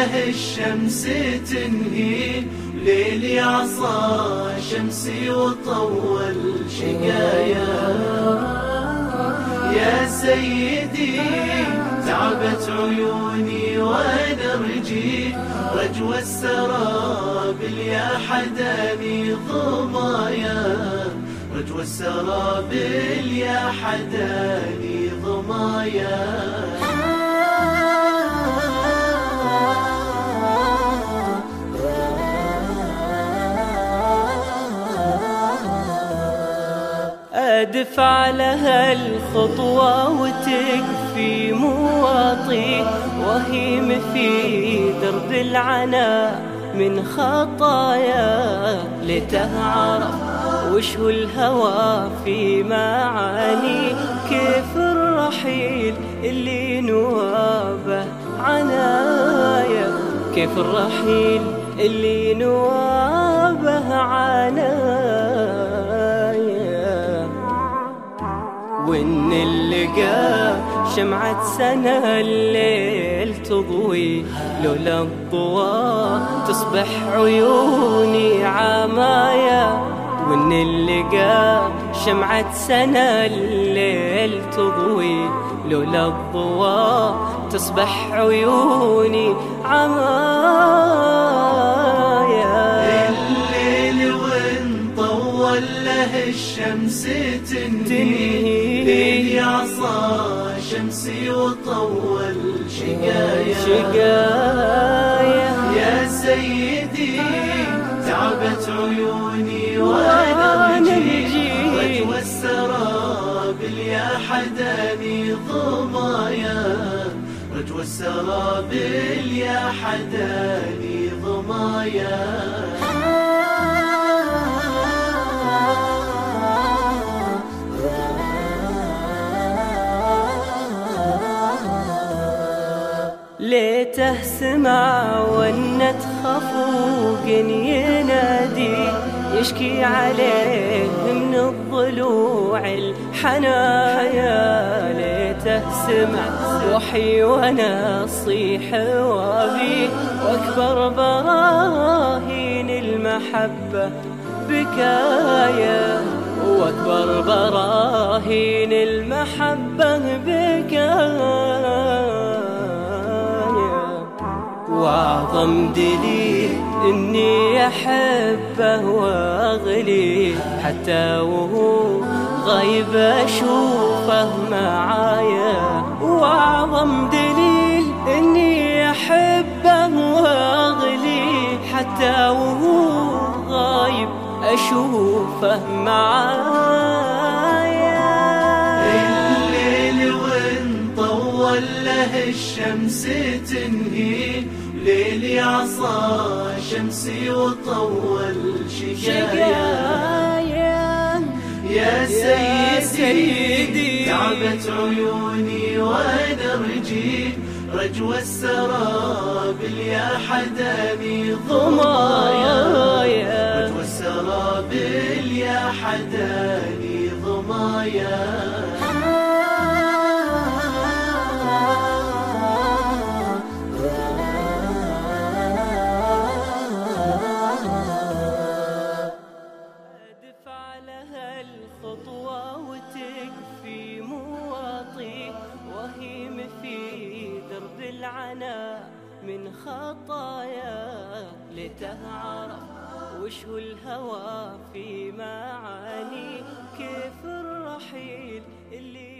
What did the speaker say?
له الشمس تنهي ليل يعصى شمسي وطول شقايا. يا سيدي تعبت عيوني ونرجي رجوى السرابل يا حداني ضمايا رجوى السرابل يا حداني ضمايا أدفع لها الخطوة وتكفي مواطي وهيم في درب العنا من خطايا لتعرف وش هو الهوى في معاني؟ كيف الرحيل اللي نوابه عنايا؟ كيف الرحيل اللي نوابه عنايا؟ وإن اللقى شمعة سنة الليل تضوي لولا الضواء تصبح عيوني عمايا. وإن اللقى شمعة سنة الليل تضوي لولا الضواء تصبح عيوني عمايا. طول له الشمس تنهي. ليل يعصى شمسي وطول شقايا. شقايا. يا سيدي تعبت عيوني وأنا نجي رجوى السرابل يا حداني ضمايا رجوى السرابل يا حداني ضمايا ليته سمع ونت خفوق ينادي يشكي عليه من الضلوع الحنايا. ليته سمع وحي وأنا اصيح وابي وأكبر براهين المحبة بكايا. وأكبر براهين المحبة بكايا واعظم دليل إني أحبه وأغلي. حتى وهو غايب أشوفه معايا واعظم دليل إني أحبه وأغلي. حتى وهو غايب أشوفه معايا طول له الشمس تنهي ليل يعصى شمسي وطول شقايا يا سيدي, تعبت عيوني ونرجي رجوى السرابل يا حداني ضمايا رجوى السرابل يا حداني ضمايا خطايا لتعرف وش هو الهوى في معاني؟ كيف الرحيل اللي